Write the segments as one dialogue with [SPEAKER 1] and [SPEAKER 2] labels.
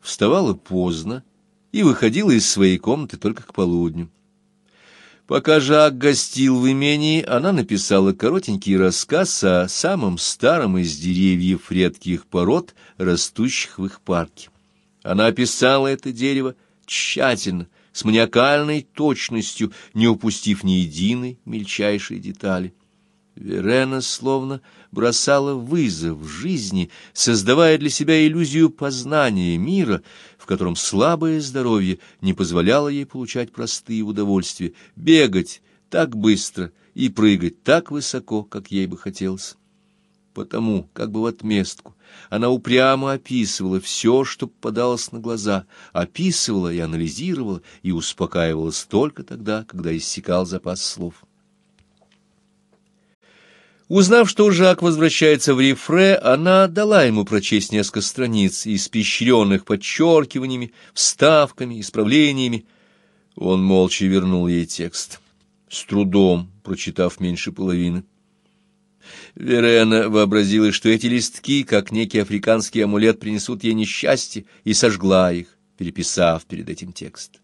[SPEAKER 1] вставала поздно и выходила из своей комнаты только к полудню. Пока Жак гостил в имении, она написала коротенький рассказ о самом старом из деревьев редких пород, растущих в их парке. Она описала это дерево тщательно, с маниакальной точностью, не упустив ни единой мельчайшей детали. Верена словно бросала вызов жизни, создавая для себя иллюзию познания мира, в котором слабое здоровье не позволяло ей получать простые удовольствия, бегать так быстро и прыгать так высоко, как ей бы хотелось. Потому, как бы в отместку, она упрямо описывала все, что попадалось на глаза, описывала и анализировала, и успокаивалась только тогда, когда иссякал запас слов. Узнав, что Жак возвращается в Рифре, она дала ему прочесть несколько страниц, испещренных подчеркиваниями, вставками, исправлениями. Он молча вернул ей текст, с трудом прочитав меньше половины. Верена вообразила, что эти листки, как некий африканский амулет, принесут ей несчастье, и сожгла их, переписав перед этим текст.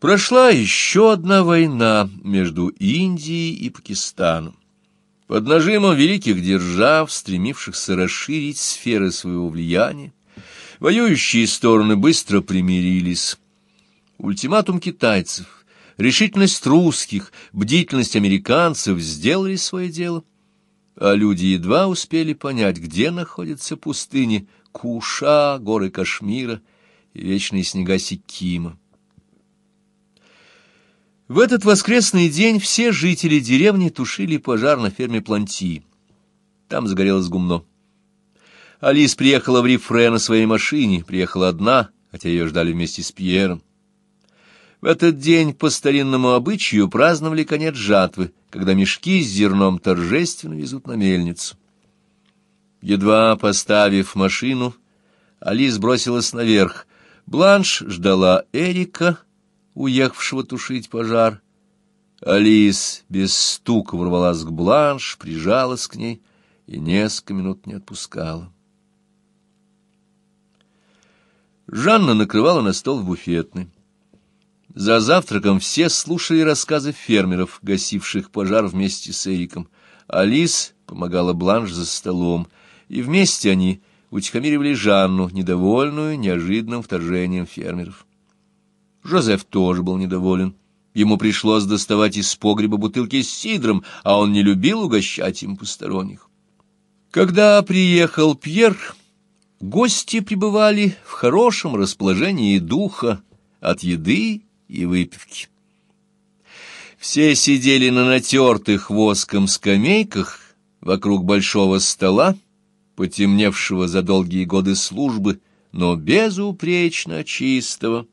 [SPEAKER 1] Прошла еще одна война между Индией и Пакистаном. Под нажимом великих держав, стремившихся расширить сферы своего влияния, воюющие стороны быстро примирились. Ультиматум китайцев, решительность русских, бдительность американцев сделали свое дело, а люди едва успели понять, где находятся пустыни Куша, горы Кашмира и вечные снега Сикима. В этот воскресный день все жители деревни тушили пожар на ферме Планти. Там загорелось гумно. Алис приехала в Рифре на своей машине, приехала одна, хотя ее ждали вместе с Пьером. В этот день по старинному обычаю праздновали конец жатвы, когда мешки с зерном торжественно везут на мельницу. Едва поставив машину, Алис бросилась наверх. Бланш ждала Эрика, уехавшего тушить пожар. Алис без стука ворвалась к Бланш, прижалась к ней и несколько минут не отпускала. Жанна накрывала на стол в буфетной. За завтраком все слушали рассказы фермеров, гасивших пожар вместе с Эриком. Алис помогала Бланш за столом, и вместе они утихомиривали Жанну, недовольную неожиданным вторжением фермеров. Жозеф тоже был недоволен. Ему пришлось доставать из погреба бутылки с сидром, а он не любил угощать им посторонних. Когда приехал Пьер, гости пребывали в хорошем расположении духа от еды и выпивки. Все сидели на натертых воском скамейках вокруг большого стола, потемневшего за долгие годы службы, но безупречно чистого,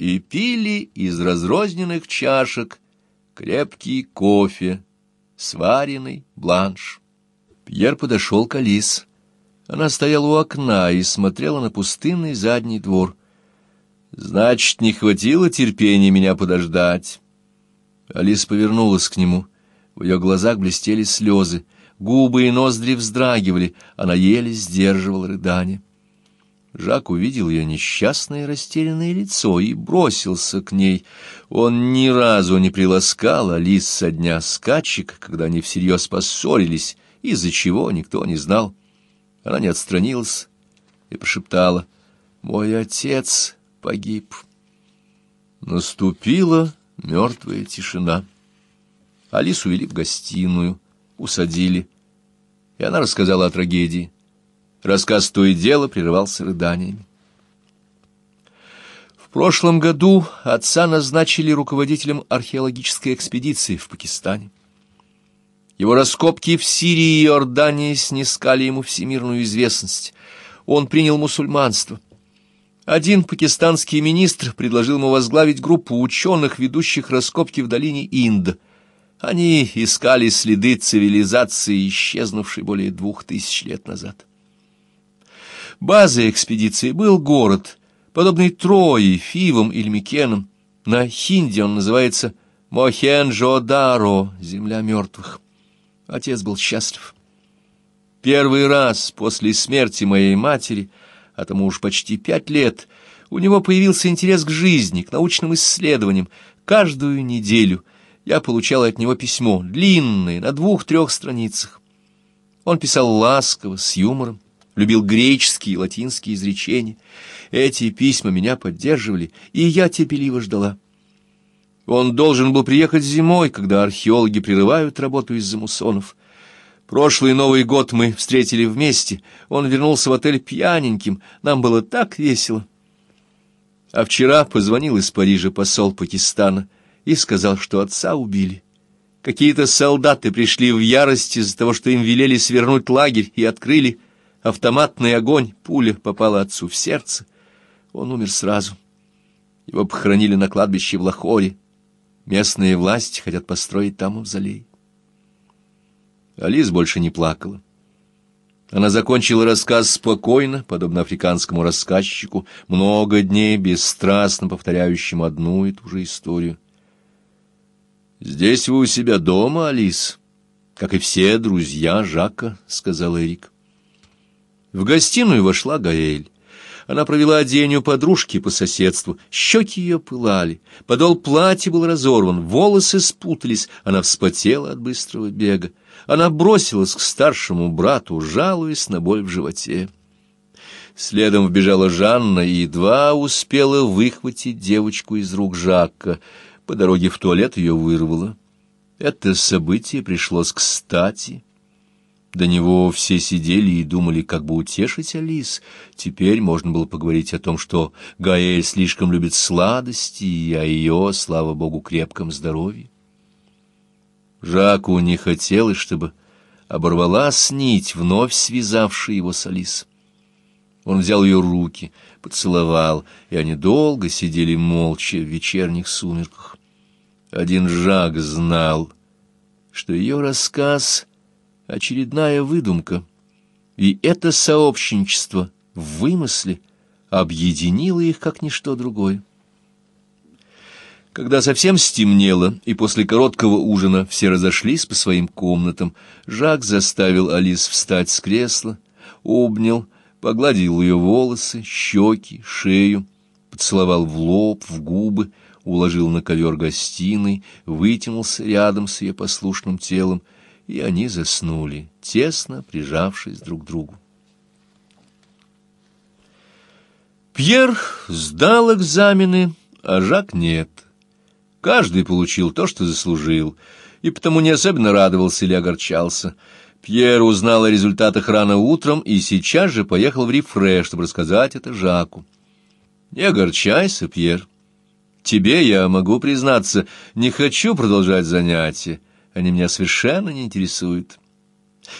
[SPEAKER 1] и пили из разрозненных чашек крепкий кофе, сваренный бланш. Пьер подошел к Алис. Она стояла у окна и смотрела на пустынный задний двор. «Значит, не хватило терпения меня подождать». Алис повернулась к нему. В ее глазах блестели слезы, губы и ноздри вздрагивали, она еле сдерживала рыдание. Жак увидел ее несчастное растерянное лицо и бросился к ней. Он ни разу не приласкал Алис со дня скачек, когда они всерьез поссорились, из-за чего никто не знал. Она не отстранилась и прошептала «Мой отец погиб». Наступила мертвая тишина. Алису увели в гостиную, усадили, и она рассказала о трагедии. Рассказ то и дело прерывался рыданиями. В прошлом году отца назначили руководителем археологической экспедиции в Пакистане. Его раскопки в Сирии и Иордании снискали ему всемирную известность. Он принял мусульманство. Один пакистанский министр предложил ему возглавить группу ученых, ведущих раскопки в долине Инд. Они искали следы цивилизации, исчезнувшей более двух тысяч лет назад. Базой экспедиции был город, подобный Трое, Фивам или Микенам. На хинди он называется Мохенджо-Даро, земля мертвых. Отец был счастлив. Первый раз после смерти моей матери, а тому уж почти пять лет, у него появился интерес к жизни, к научным исследованиям. Каждую неделю я получал от него письмо, длинное, на двух-трех страницах. Он писал ласково, с юмором, любил греческие и латинские изречения. Эти письма меня поддерживали, и я терпеливо ждала. Он должен был приехать зимой, когда археологи прерывают работу из-за муссонов. Прошлый Новый год мы встретили вместе. Он вернулся в отель пьяненьким. Нам было так весело. А вчера позвонил из Парижа посол Пакистана и сказал, что отца убили. Какие-то солдаты пришли в ярость из-за того, что им велели свернуть лагерь, и открыли автоматный огонь. Пуля попала отцу в сердце. Он умер сразу. Его похоронили на кладбище в Лахоре. Местные власти хотят построить там мавзолей. Алис больше не плакала. Она закончила рассказ спокойно, подобно африканскому рассказчику, много дней бесстрастно повторяющему одну и ту же историю. «Здесь вы у себя дома, Алис, как и все друзья Жака», — сказал Эрик. В гостиную вошла Гаэль. Она провела день у подружки по соседству. Щеки ее пылали, подол платья был разорван, волосы спутались, она вспотела от быстрого бега. Она бросилась к старшему брату, жалуясь на боль в животе. Следом вбежала Жанна и едва успела выхватить девочку из рук Жакка. По дороге в туалет ее вырвало. Это событие пришлось кстати. До него все сидели и думали, как бы утешить Алис. Теперь можно было поговорить о том, что Гаэль слишком любит сладости, и о ее, слава богу, крепком здоровье. Жаку не хотелось, чтобы оборвалась нить, вновь связавшая его с Алис. Он взял ее руки, поцеловал, и они долго сидели молча в вечерних сумерках. Один Жак знал, что ее рассказ очередная выдумка, и это сообщничество в вымысле объединило их как ничто другое. Когда совсем стемнело, и после короткого ужина все разошлись по своим комнатам, Жак заставил Алис встать с кресла, обнял, погладил ее волосы, щеки, шею, поцеловал в лоб, в губы, уложил на ковер гостиной, вытянулся рядом с ее послушным телом — и они заснули, тесно прижавшись друг к другу. Пьер сдал экзамены, а Жак нет. Каждый получил то, что заслужил, и потому не особенно радовался или огорчался. Пьер узнал о результатах рано утром и сейчас же поехал в Рифре, чтобы рассказать это Жаку. «Не огорчайся, Пьер. Тебе, я могу признаться, не хочу продолжать занятия. Они меня совершенно не интересуют.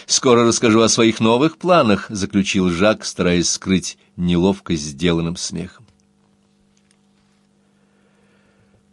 [SPEAKER 1] Скоро расскажу о своих новых планах, заключил Жак, стараясь скрыть неловкость сделанным смехом.